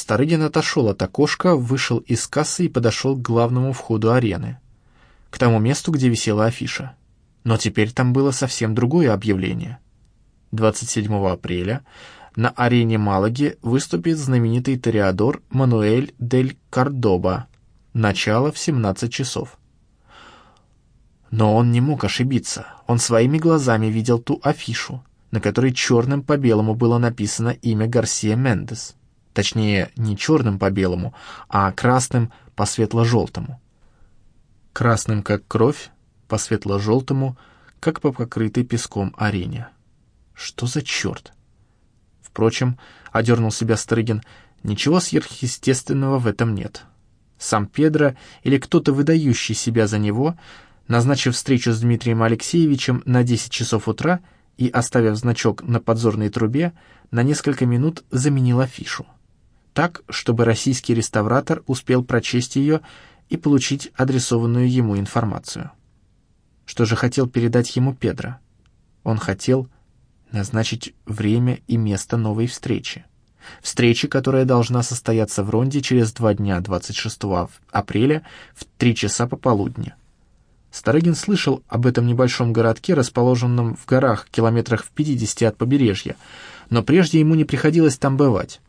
Старыгин отошел от окошка, вышел из кассы и подошел к главному входу арены, к тому месту, где висела афиша. Но теперь там было совсем другое объявление. 27 апреля на арене Малаги выступит знаменитый тореадор Мануэль дель Кордоба. Начало в 17 часов. Но он не мог ошибиться. Он своими глазами видел ту афишу, на которой черным по белому было написано имя Гарсия Мендес. Точнее, не черным по белому, а красным по светло-желтому. Красным, как кровь, по светло-желтому, как по покрытой песком арене. Что за черт? Впрочем, одернул себя Стрыгин, ничего сверхъестественного в этом нет. Сам Педро или кто-то выдающий себя за него — назначив встречу с Дмитрием Алексеевичем на 10 часов утра и оставив значок на подзорной трубе, на несколько минут заменил афишу. Так, чтобы российский реставратор успел прочесть ее и получить адресованную ему информацию. Что же хотел передать ему Педро? Он хотел назначить время и место новой встречи. Встречи, которая должна состояться в Ронде через два дня 26 апреля в 3 часа пополудни. Старыгин слышал об этом небольшом городке, расположенном в горах, километрах в 50 от побережья, но прежде ему не приходилось там бывать.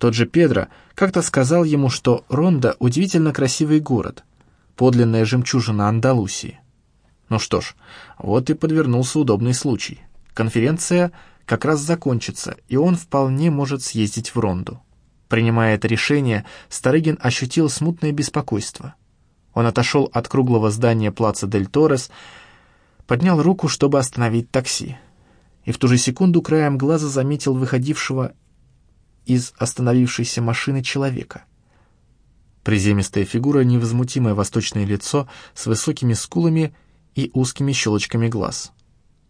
Тот же Педро как-то сказал ему, что Ронда — удивительно красивый город, подлинная жемчужина Андалусии. Ну что ж, вот и подвернулся удобный случай. Конференция как раз закончится, и он вполне может съездить в Ронду. Принимая это решение, Старыгин ощутил смутное беспокойство — он отошел от круглого здания Плаца Дель Торрес, поднял руку, чтобы остановить такси. И в ту же секунду краем глаза заметил выходившего из остановившейся машины человека. Приземистая фигура, невозмутимое восточное лицо с высокими скулами и узкими щелочками глаз.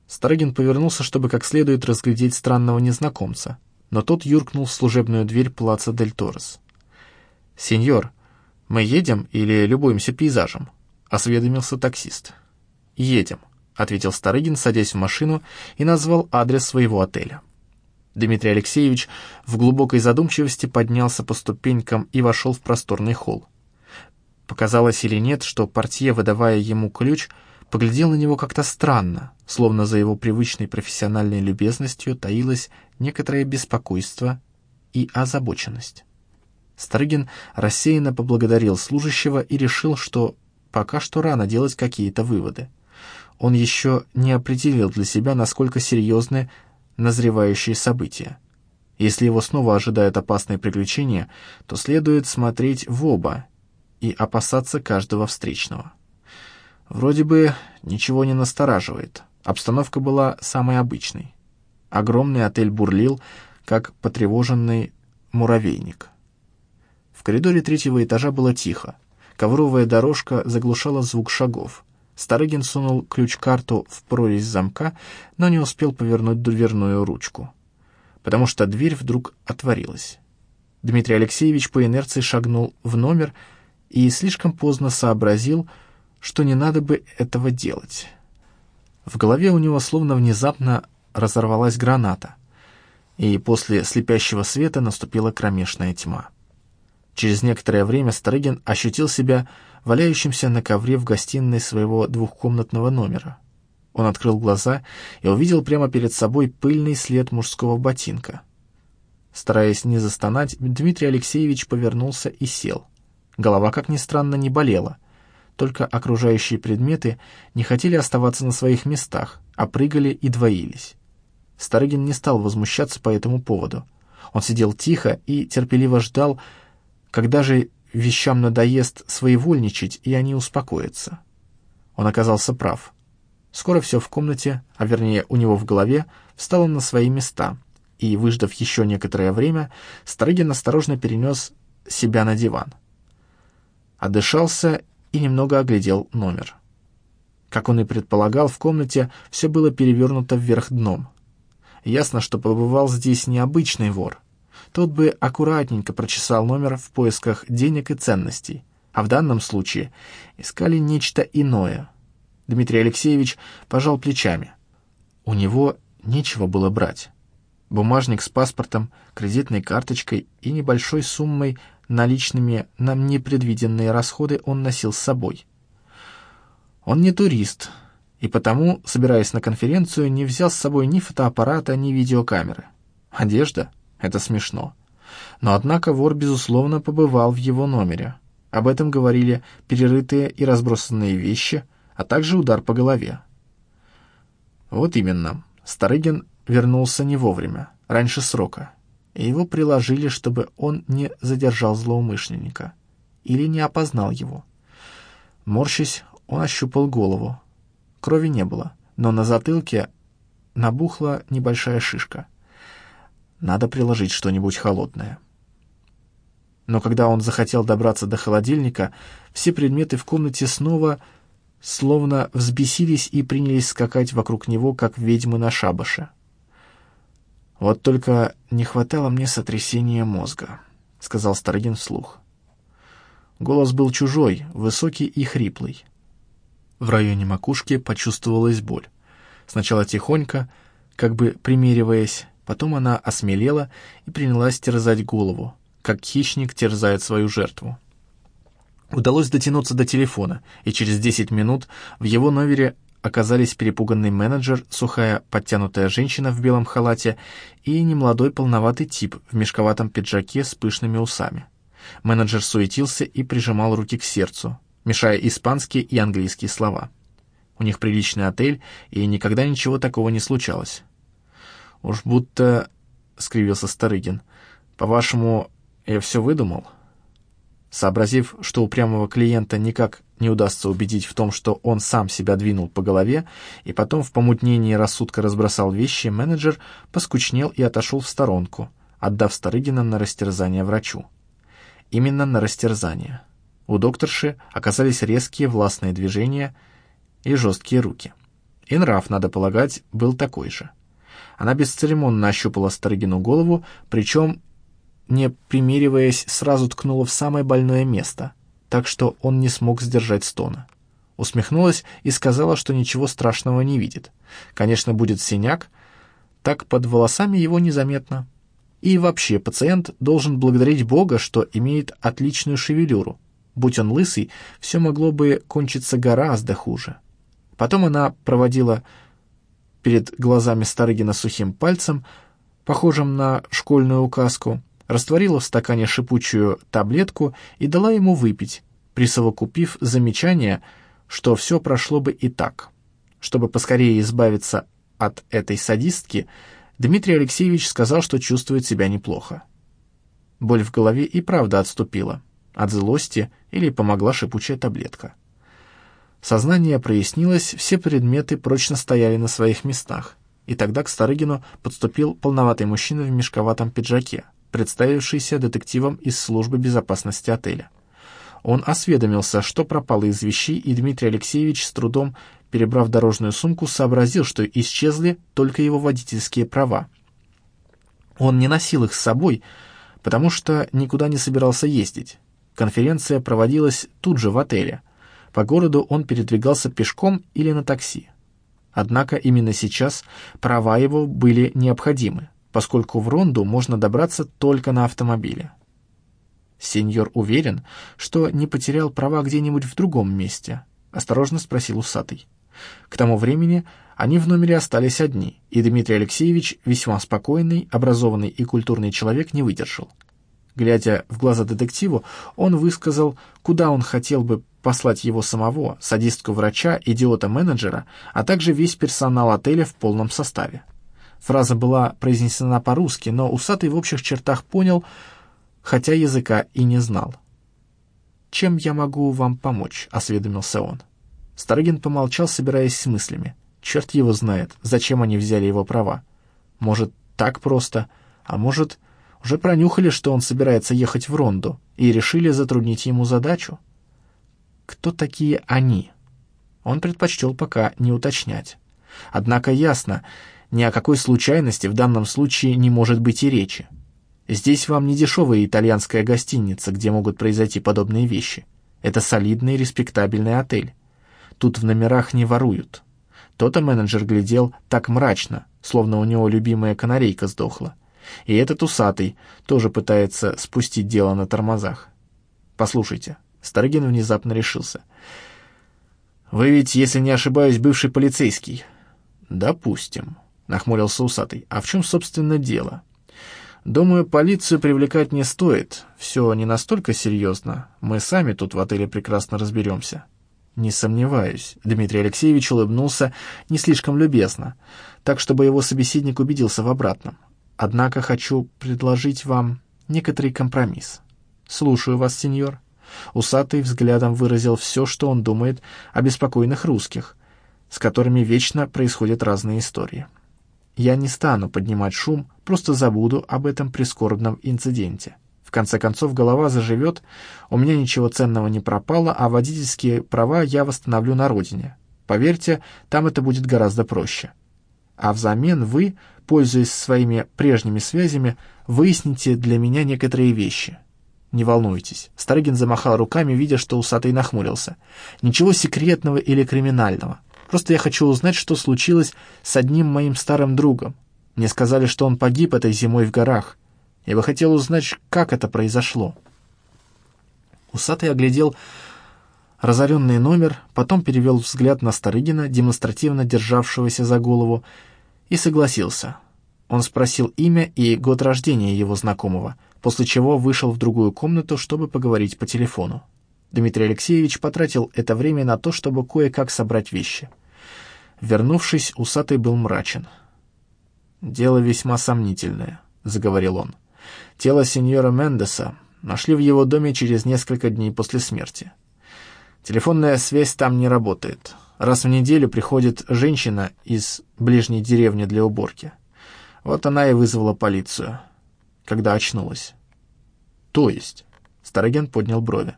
Старыгин повернулся, чтобы как следует разглядеть странного незнакомца, но тот юркнул в служебную дверь Плаца Дель Торрес. «Сеньор», «Мы едем или любуемся пейзажем?» — осведомился таксист. «Едем», — ответил Старыгин, садясь в машину и назвал адрес своего отеля. Дмитрий Алексеевич в глубокой задумчивости поднялся по ступенькам и вошел в просторный холл. Показалось или нет, что портье, выдавая ему ключ, поглядел на него как-то странно, словно за его привычной профессиональной любезностью таилось некоторое беспокойство и озабоченность. Старыгин рассеянно поблагодарил служащего и решил, что пока что рано делать какие-то выводы. Он еще не определил для себя, насколько серьезны назревающие события. Если его снова ожидают опасные приключения, то следует смотреть в оба и опасаться каждого встречного. Вроде бы ничего не настораживает. Обстановка была самой обычной. Огромный отель бурлил, как потревоженный муравейник. В коридоре третьего этажа было тихо. Ковровая дорожка заглушала звук шагов. Старыгин сунул ключ-карту в прорезь замка, но не успел повернуть дверную ручку, потому что дверь вдруг отворилась. Дмитрий Алексеевич по инерции шагнул в номер и слишком поздно сообразил, что не надо бы этого делать. В голове у него словно внезапно разорвалась граната, и после слепящего света наступила кромешная тьма. Через некоторое время Старыгин ощутил себя валяющимся на ковре в гостиной своего двухкомнатного номера. Он открыл глаза и увидел прямо перед собой пыльный след мужского ботинка. Стараясь не застонать, Дмитрий Алексеевич повернулся и сел. Голова, как ни странно, не болела. Только окружающие предметы не хотели оставаться на своих местах, а прыгали и двоились. Старыгин не стал возмущаться по этому поводу. Он сидел тихо и терпеливо ждал, когда же вещам надоест своевольничать, и они успокоятся? Он оказался прав. Скоро все в комнате, а вернее у него в голове, встало на свои места, и, выждав еще некоторое время, Старыгин осторожно перенес себя на диван. Отдышался и немного оглядел номер. Как он и предполагал, в комнате все было перевернуто вверх дном. Ясно, что побывал здесь необычный вор — тот бы аккуратненько прочесал номер в поисках денег и ценностей, а в данном случае искали нечто иное. Дмитрий Алексеевич пожал плечами. У него нечего было брать. Бумажник с паспортом, кредитной карточкой и небольшой суммой наличными на непредвиденные расходы он носил с собой. Он не турист, и потому, собираясь на конференцию, не взял с собой ни фотоаппарата, ни видеокамеры. Одежда — это смешно. Но однако вор, безусловно, побывал в его номере. Об этом говорили перерытые и разбросанные вещи, а также удар по голове. Вот именно. Старыгин вернулся не вовремя, раньше срока, и его приложили, чтобы он не задержал злоумышленника или не опознал его. Морщись, он ощупал голову. Крови не было, но на затылке набухла небольшая шишка. Надо приложить что-нибудь холодное. Но когда он захотел добраться до холодильника, все предметы в комнате снова словно взбесились и принялись скакать вокруг него, как ведьмы на шабаше. «Вот только не хватало мне сотрясения мозга», — сказал Старогин вслух. Голос был чужой, высокий и хриплый. В районе макушки почувствовалась боль. Сначала тихонько, как бы примериваясь, потом она осмелела и принялась терзать голову, как хищник терзает свою жертву. Удалось дотянуться до телефона, и через 10 минут в его номере оказались перепуганный менеджер, сухая подтянутая женщина в белом халате и немолодой полноватый тип в мешковатом пиджаке с пышными усами. Менеджер суетился и прижимал руки к сердцу, мешая испанские и английские слова. У них приличный отель, и никогда ничего такого не случалось. «Уж будто...» — скривился Старыгин. «По-вашему, я все выдумал?» Сообразив, что упрямого клиента никак не удастся убедить в том, что он сам себя двинул по голове, и потом в помутнении рассудка разбросал вещи, менеджер поскучнел и отошел в сторонку, отдав Старыгина на растерзание врачу. Именно на растерзание. У докторши оказались резкие властные движения и жесткие руки. И нрав, надо полагать, был такой же. Она бесцеремонно ощупала Старыгину голову, причем не примериваясь, сразу ткнула в самое больное место, так что он не смог сдержать стона. Усмехнулась и сказала, что ничего страшного не видит. Конечно, будет синяк, так под волосами его незаметно. И вообще, пациент должен благодарить Бога, что имеет отличную шевелюру. Будь он лысый, все могло бы кончиться гораздо хуже. Потом она проводила перед глазами Старыгина сухим пальцем, похожим на школьную указку, растворила в стакане шипучую таблетку и дала ему выпить, присовокупив замечание, что все прошло бы и так. Чтобы поскорее избавиться от этой садистки, Дмитрий Алексеевич сказал, что чувствует себя неплохо. Боль в голове и правда отступила. От злости или помогла шипучая таблетка. Сознание прояснилось, все предметы прочно стояли на своих местах, и тогда к Старыгину подступил полноватый мужчина в мешковатом пиджаке, представившийся детективом из службы безопасности отеля. Он осведомился, что пропало из вещей, и Дмитрий Алексеевич, с трудом перебрав дорожную сумку, сообразил, что исчезли только его водительские права. Он не носил их с собой, потому что никуда не собирался ездить. Конференция проводилась тут же в отеле. По городу он передвигался пешком или на такси. Однако именно сейчас права его были необходимы поскольку в Ронду можно добраться только на автомобиле. «Сеньор уверен, что не потерял права где-нибудь в другом месте?» — осторожно спросил усатый. К тому времени они в номере остались одни, и Дмитрий Алексеевич, весьма спокойный, образованный и культурный человек, не выдержал. Глядя в глаза детективу, он высказал, куда он хотел бы послать его самого, садистку врача, идиота-менеджера, а также весь персонал отеля в полном составе. Фраза была произнесена по-русски, но усатый в общих чертах понял, хотя языка и не знал. «Чем я могу вам помочь?» — осведомился он. Старыгин помолчал, собираясь с мыслями. Черт его знает, зачем они взяли его права. Может, так просто, а может, уже пронюхали, что он собирается ехать в Ронду, и решили затруднить ему задачу. Кто такие «они»? Он предпочтел пока не уточнять. Однако ясно, ни о какой случайности в данном случае не может быть и речи. Здесь вам не дешевая итальянская гостиница, где могут произойти подобные вещи. Это солидный респектабельный отель. Тут в номерах не воруют. То-то менеджер глядел так мрачно, словно у него любимая канарейка сдохла. И этот усатый тоже пытается спустить дело на тормозах. Послушайте, Старыгин внезапно решился. «Вы ведь, если не ошибаюсь, бывший полицейский?» «Допустим», — нахмурился усатый. «А в чем, собственно, дело?» «Думаю, полицию привлекать не стоит. Все не настолько серьезно. Мы сами тут в отеле прекрасно разберемся». «Не сомневаюсь», — Дмитрий Алексеевич улыбнулся не слишком любезно, так, чтобы его собеседник убедился в обратном. «Однако хочу предложить вам некоторый компромисс. Слушаю вас, сеньор». Усатый взглядом выразил все, что он думает о беспокойных русских, с которыми вечно происходят разные истории. Я не стану поднимать шум, просто забуду об этом прискорбном инциденте. В конце концов, голова заживет, у меня ничего ценного не пропало, а водительские права я восстановлю на родине. Поверьте, там это будет гораздо проще. А взамен вы, пользуясь своими прежними связями, выясните для меня некоторые вещи. Не волнуйтесь. Старыгин замахал руками, видя, что усатый нахмурился. Ничего секретного или криминального. Просто я хочу узнать, что случилось с одним моим старым другом. Мне сказали, что он погиб этой зимой в горах. Я бы хотел узнать, как это произошло. Усатый оглядел разоренный номер, потом перевел взгляд на Старыгина, демонстративно державшегося за голову, и согласился. Он спросил имя и год рождения его знакомого, после чего вышел в другую комнату, чтобы поговорить по телефону. Дмитрий Алексеевич потратил это время на то, чтобы кое-как собрать вещи. Вернувшись, усатый был мрачен. «Дело весьма сомнительное», — заговорил он. «Тело сеньора Мендеса нашли в его доме через несколько дней после смерти. Телефонная связь там не работает. Раз в неделю приходит женщина из ближней деревни для уборки. Вот она и вызвала полицию, когда очнулась». «То есть?» — Староген поднял брови.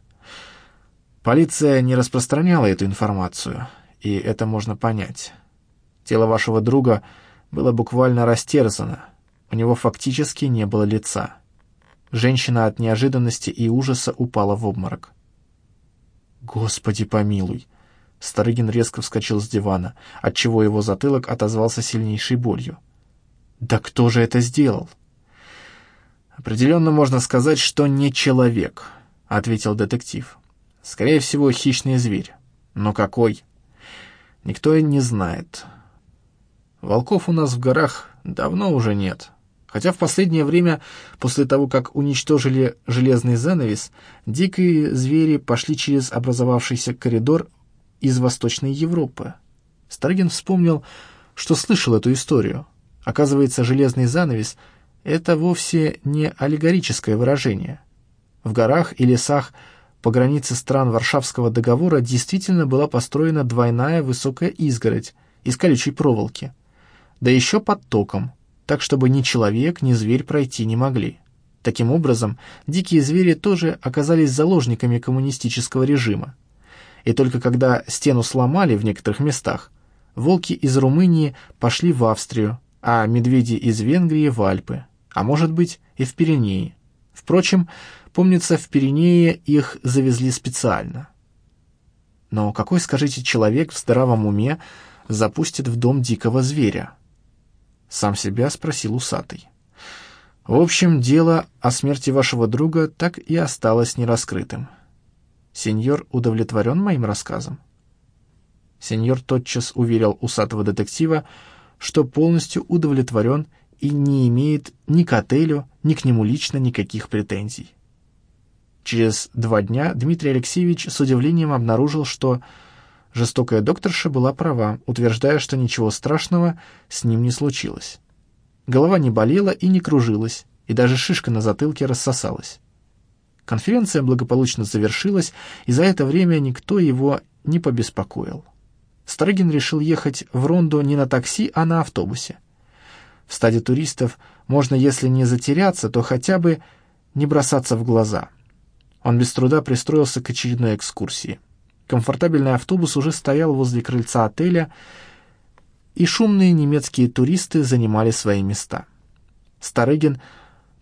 «Полиция не распространяла эту информацию» и это можно понять. Тело вашего друга было буквально растерзано, у него фактически не было лица. Женщина от неожиданности и ужаса упала в обморок. «Господи помилуй!» Старыгин резко вскочил с дивана, отчего его затылок отозвался сильнейшей болью. «Да кто же это сделал?» «Определенно можно сказать, что не человек», — ответил детектив. «Скорее всего, хищный зверь. Но какой?» Никто и не знает. Волков у нас в горах давно уже нет. Хотя в последнее время, после того, как уничтожили железный занавес, дикие звери пошли через образовавшийся коридор из Восточной Европы. Старгин вспомнил, что слышал эту историю. Оказывается, железный занавес — это вовсе не аллегорическое выражение. В горах и лесах – по границе стран Варшавского договора действительно была построена двойная высокая изгородь из колючей проволоки, да еще под током, так чтобы ни человек, ни зверь пройти не могли. Таким образом, дикие звери тоже оказались заложниками коммунистического режима. И только когда стену сломали в некоторых местах, волки из Румынии пошли в Австрию, а медведи из Венгрии в Альпы, а может быть и в Пиренеи. Впрочем, Помнится, в Пиренее их завезли специально. Но какой, скажите, человек в здравом уме запустит в дом дикого зверя? Сам себя спросил усатый. В общем, дело о смерти вашего друга так и осталось нераскрытым. Сеньор удовлетворен моим рассказом? Сеньор тотчас уверил усатого детектива, что полностью удовлетворен и не имеет ни к отелю, ни к нему лично никаких претензий. Через два дня Дмитрий Алексеевич с удивлением обнаружил, что жестокая докторша была права, утверждая, что ничего страшного с ним не случилось. Голова не болела и не кружилась, и даже шишка на затылке рассосалась. Конференция благополучно завершилась, и за это время никто его не побеспокоил. Старыгин решил ехать в Ронду не на такси, а на автобусе. В стаде туристов можно, если не затеряться, то хотя бы не бросаться в глаза — он без труда пристроился к очередной экскурсии. Комфортабельный автобус уже стоял возле крыльца отеля, и шумные немецкие туристы занимали свои места. Старыгин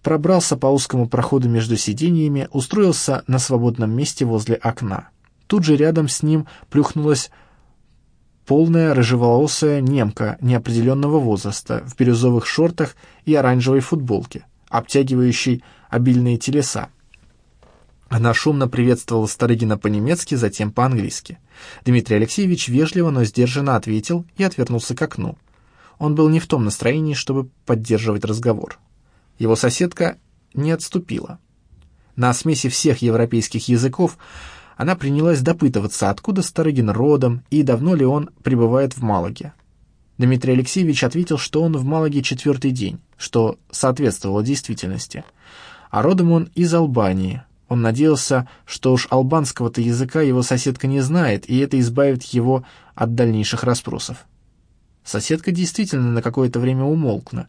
пробрался по узкому проходу между сиденьями, устроился на свободном месте возле окна. Тут же рядом с ним плюхнулась полная рыжеволосая немка неопределенного возраста в бирюзовых шортах и оранжевой футболке, обтягивающей обильные телеса. Она шумно приветствовала Старыгина по-немецки, затем по-английски. Дмитрий Алексеевич вежливо, но сдержанно ответил и отвернулся к окну. Он был не в том настроении, чтобы поддерживать разговор. Его соседка не отступила. На смеси всех европейских языков она принялась допытываться, откуда Старыгин родом и давно ли он пребывает в Малаге. Дмитрий Алексеевич ответил, что он в Малаге четвертый день, что соответствовало действительности. А родом он из Албании. Он надеялся, что уж албанского-то языка его соседка не знает, и это избавит его от дальнейших расспросов. Соседка действительно на какое-то время умолкла,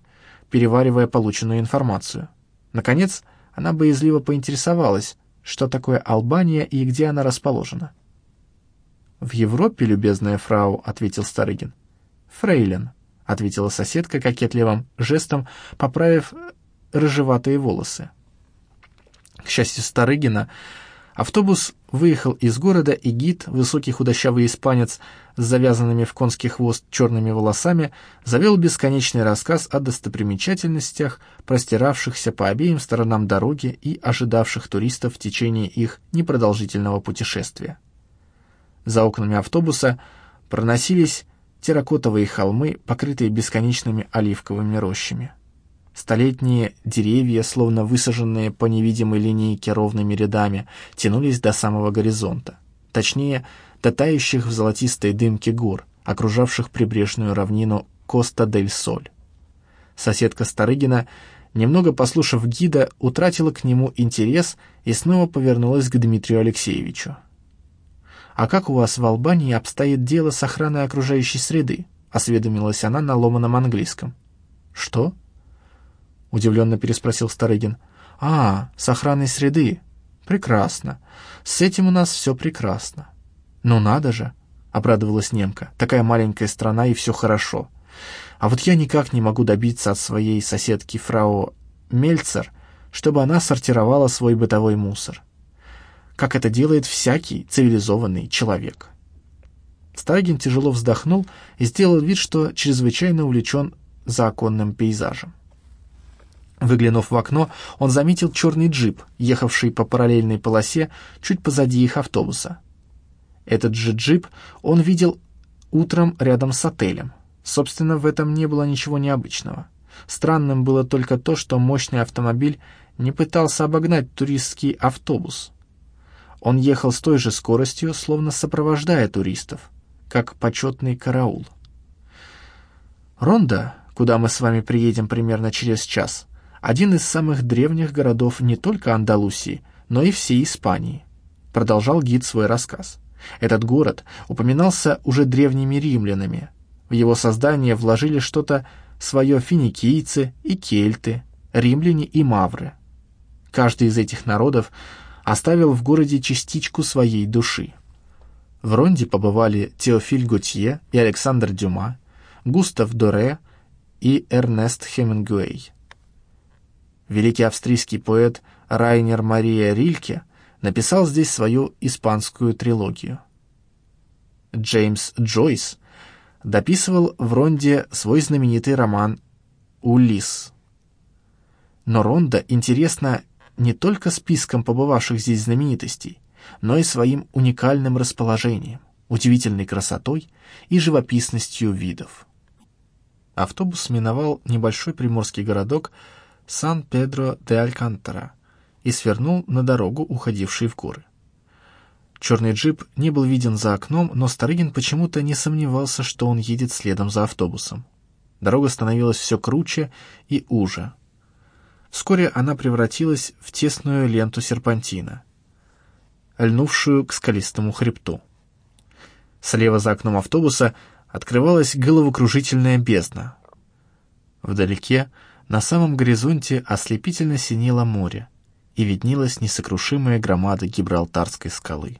переваривая полученную информацию. Наконец, она боязливо поинтересовалась, что такое Албания и где она расположена. «В Европе, любезная фрау», — ответил Старыгин. «Фрейлин», — ответила соседка кокетливым жестом, поправив рыжеватые волосы. К счастью Старыгина, автобус выехал из города, и гид, высокий худощавый испанец с завязанными в конский хвост черными волосами, завел бесконечный рассказ о достопримечательностях, простиравшихся по обеим сторонам дороги и ожидавших туристов в течение их непродолжительного путешествия. За окнами автобуса проносились терракотовые холмы, покрытые бесконечными оливковыми рощами. Столетние деревья, словно высаженные по невидимой линейке ровными рядами, тянулись до самого горизонта. Точнее, до тающих в золотистой дымке гор, окружавших прибрежную равнину Коста-дель-Соль. Соседка Старыгина, немного послушав гида, утратила к нему интерес и снова повернулась к Дмитрию Алексеевичу. «А как у вас в Албании обстоит дело с охраной окружающей среды?» — осведомилась она на ломаном английском. «Что?» — удивленно переспросил Старыгин. «А, с охраной среды. Прекрасно. С этим у нас все прекрасно». «Ну надо же!» — обрадовалась немка. «Такая маленькая страна, и все хорошо. А вот я никак не могу добиться от своей соседки фрау Мельцер, чтобы она сортировала свой бытовой мусор. Как это делает всякий цивилизованный человек». Старыгин тяжело вздохнул и сделал вид, что чрезвычайно увлечен законным пейзажем. Выглянув в окно, он заметил черный джип, ехавший по параллельной полосе чуть позади их автобуса. Этот же джип он видел утром рядом с отелем. Собственно, в этом не было ничего необычного. Странным было только то, что мощный автомобиль не пытался обогнать туристский автобус. Он ехал с той же скоростью, словно сопровождая туристов, как почетный караул. «Ронда, куда мы с вами приедем примерно через час», один из самых древних городов не только Андалусии, но и всей Испании. Продолжал гид свой рассказ. Этот город упоминался уже древними римлянами. В его создание вложили что-то свое финикийцы и кельты, римляне и мавры. Каждый из этих народов оставил в городе частичку своей души. В Ронде побывали Теофиль Готье и Александр Дюма, Густав Доре и Эрнест Хемингуэй. Великий австрийский поэт Райнер Мария Рильке написал здесь свою испанскую трилогию. Джеймс Джойс дописывал в Ронде свой знаменитый роман «Улисс». Но Ронда интересна не только списком побывавших здесь знаменитостей, но и своим уникальным расположением, удивительной красотой и живописностью видов. Автобус миновал небольшой приморский городок Сан-Педро-де-Алькантара и свернул на дорогу, уходившую в горы. Черный джип не был виден за окном, но Старыгин почему-то не сомневался, что он едет следом за автобусом. Дорога становилась все круче и уже. Вскоре она превратилась в тесную ленту серпантина, льнувшую к скалистому хребту. Слева за окном автобуса открывалась головокружительная бездна. Вдалеке на самом горизонте ослепительно синело море, и виднелась несокрушимая громада Гибралтарской скалы.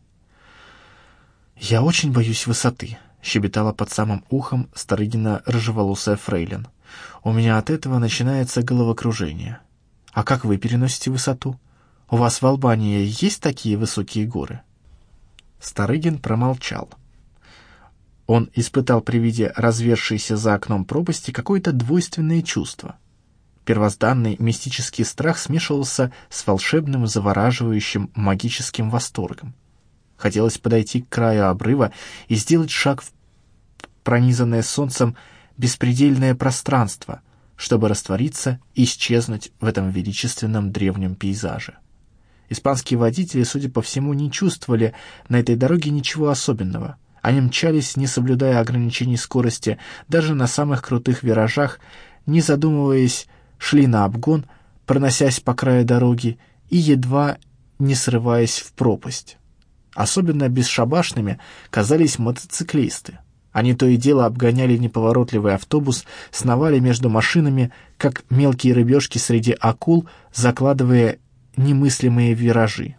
«Я очень боюсь высоты», — щебетала под самым ухом Старыгина рыжеволосая фрейлин. «У меня от этого начинается головокружение. А как вы переносите высоту? У вас в Албании есть такие высокие горы?» Старыгин промолчал. Он испытал при виде развершейся за окном пропасти какое-то двойственное чувство. Первозданный мистический страх смешивался с волшебным, завораживающим магическим восторгом. Хотелось подойти к краю обрыва и сделать шаг в пронизанное солнцем беспредельное пространство, чтобы раствориться и исчезнуть в этом величественном древнем пейзаже. Испанские водители, судя по всему, не чувствовали на этой дороге ничего особенного — они мчались, не соблюдая ограничений скорости, даже на самых крутых виражах, не задумываясь, шли на обгон, проносясь по краю дороги и едва не срываясь в пропасть. Особенно бесшабашными казались мотоциклисты. Они то и дело обгоняли неповоротливый автобус, сновали между машинами, как мелкие рыбешки среди акул, закладывая немыслимые виражи.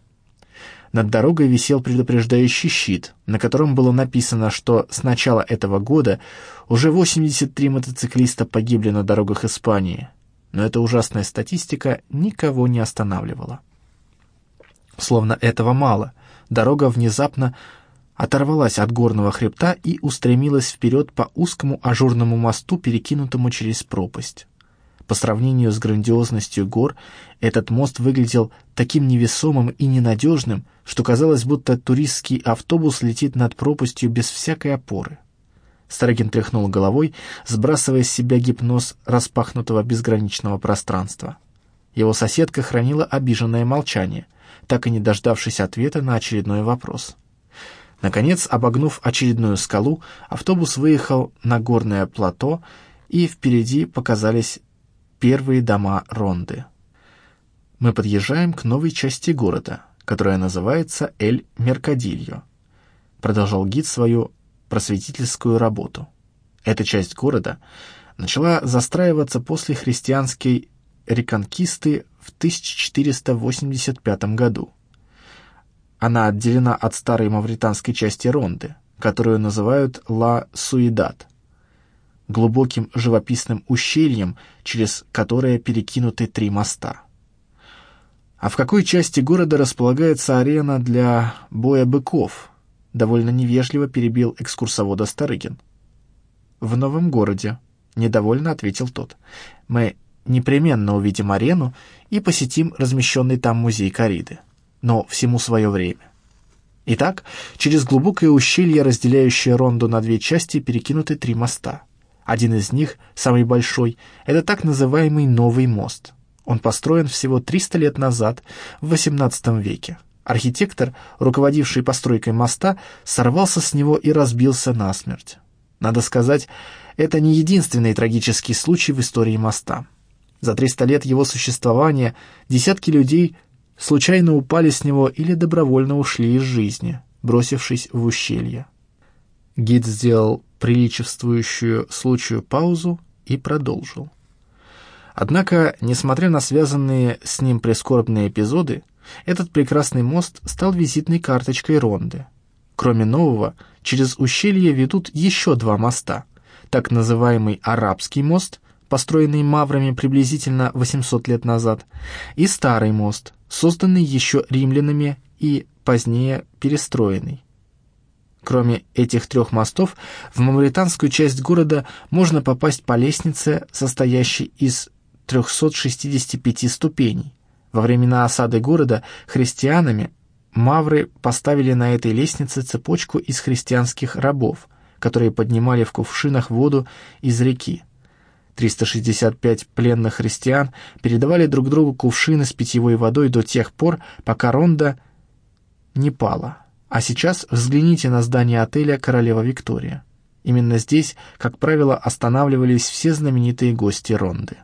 Над дорогой висел предупреждающий щит, на котором было написано, что с начала этого года уже 83 мотоциклиста погибли на дорогах Испании. Но эта ужасная статистика никого не останавливала. Словно этого мало, дорога внезапно оторвалась от горного хребта и устремилась вперед по узкому ажурному мосту, перекинутому через пропасть. По сравнению с грандиозностью гор, этот мост выглядел таким невесомым и ненадежным, что казалось, будто туристский автобус летит над пропастью без всякой опоры. Старыгин тряхнул головой, сбрасывая с себя гипноз распахнутого безграничного пространства. Его соседка хранила обиженное молчание, так и не дождавшись ответа на очередной вопрос. Наконец, обогнув очередную скалу, автобус выехал на горное плато, и впереди показались первые дома Ронды. Мы подъезжаем к новой части города, которая называется Эль-Меркадильо. Продолжал гид свою просветительскую работу. Эта часть города начала застраиваться после христианской реконкисты в 1485 году. Она отделена от старой мавританской части Ронды, которую называют Ла Суидат, глубоким живописным ущельем, через которое перекинуты три моста. А в какой части города располагается арена для боя быков? Довольно невежливо перебил экскурсовода Старыгин. В новом городе, недовольно ответил тот. Мы непременно увидим арену и посетим размещенный там музей кориды. Но всему свое время. Итак, через глубокое ущелье, разделяющее Ронду на две части, перекинуты три моста — один из них, самый большой, это так называемый Новый мост. Он построен всего 300 лет назад, в XVIII веке. Архитектор, руководивший постройкой моста, сорвался с него и разбился насмерть. Надо сказать, это не единственный трагический случай в истории моста. За 300 лет его существования десятки людей случайно упали с него или добровольно ушли из жизни, бросившись в ущелье. Гид сделал приличествующую случаю паузу и продолжил. Однако, несмотря на связанные с ним прискорбные эпизоды, этот прекрасный мост стал визитной карточкой Ронды. Кроме нового, через ущелье ведут еще два моста. Так называемый Арабский мост, построенный маврами приблизительно 800 лет назад, и Старый мост, созданный еще римлянами и позднее перестроенный. Кроме этих трех мостов, в мавританскую часть города можно попасть по лестнице, состоящей из 365 ступеней. Во времена осады города христианами мавры поставили на этой лестнице цепочку из христианских рабов, которые поднимали в кувшинах воду из реки. 365 пленных христиан передавали друг другу кувшины с питьевой водой до тех пор, пока Ронда не пала. А сейчас взгляните на здание отеля «Королева Виктория». Именно здесь, как правило, останавливались все знаменитые гости Ронды.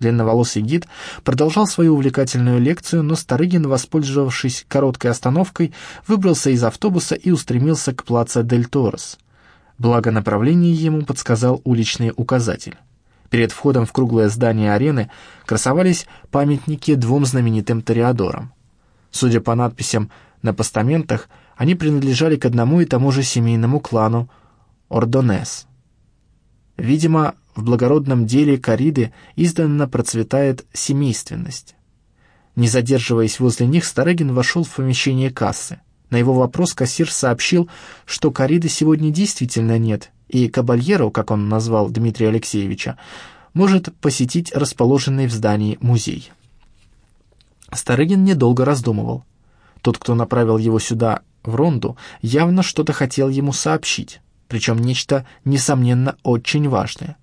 Длинноволосый гид продолжал свою увлекательную лекцию, но Старыгин, воспользовавшись короткой остановкой, выбрался из автобуса и устремился к плаца Дель Торос. Благо направление ему подсказал уличный указатель. Перед входом в круглое здание арены красовались памятники двум знаменитым тореадорам. Судя по надписям на постаментах, они принадлежали к одному и тому же семейному клану Ордонес. Видимо, в благородном деле кориды издавна процветает семейственность. Не задерживаясь возле них, Старыгин вошел в помещение кассы. На его вопрос кассир сообщил, что кориды сегодня действительно нет, и Кабальеро, как он назвал Дмитрия Алексеевича, может посетить расположенный в здании музей. Старыгин недолго раздумывал. Тот, кто направил его сюда, в Ронду, явно что-то хотел ему сообщить, причем нечто, несомненно, очень важное.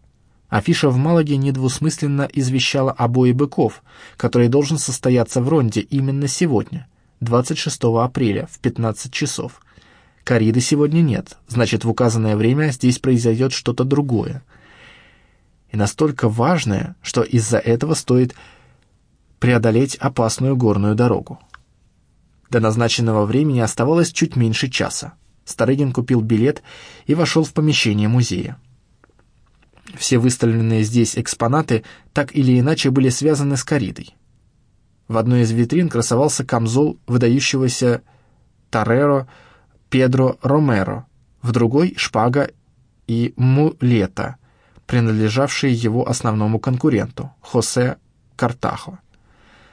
Афиша в Малаге недвусмысленно извещала о бое быков, который должен состояться в Ронде именно сегодня, 26 апреля, в 15 часов. Кориды сегодня нет, значит, в указанное время здесь произойдет что-то другое. И настолько важное, что из-за этого стоит преодолеть опасную горную дорогу. До назначенного времени оставалось чуть меньше часа. Старыгин купил билет и вошел в помещение музея. Все выставленные здесь экспонаты так или иначе были связаны с коридой. В одной из витрин красовался камзол выдающегося Тореро Педро Ромеро, в другой — шпага и мулета, принадлежавшие его основному конкуренту, Хосе Картахо.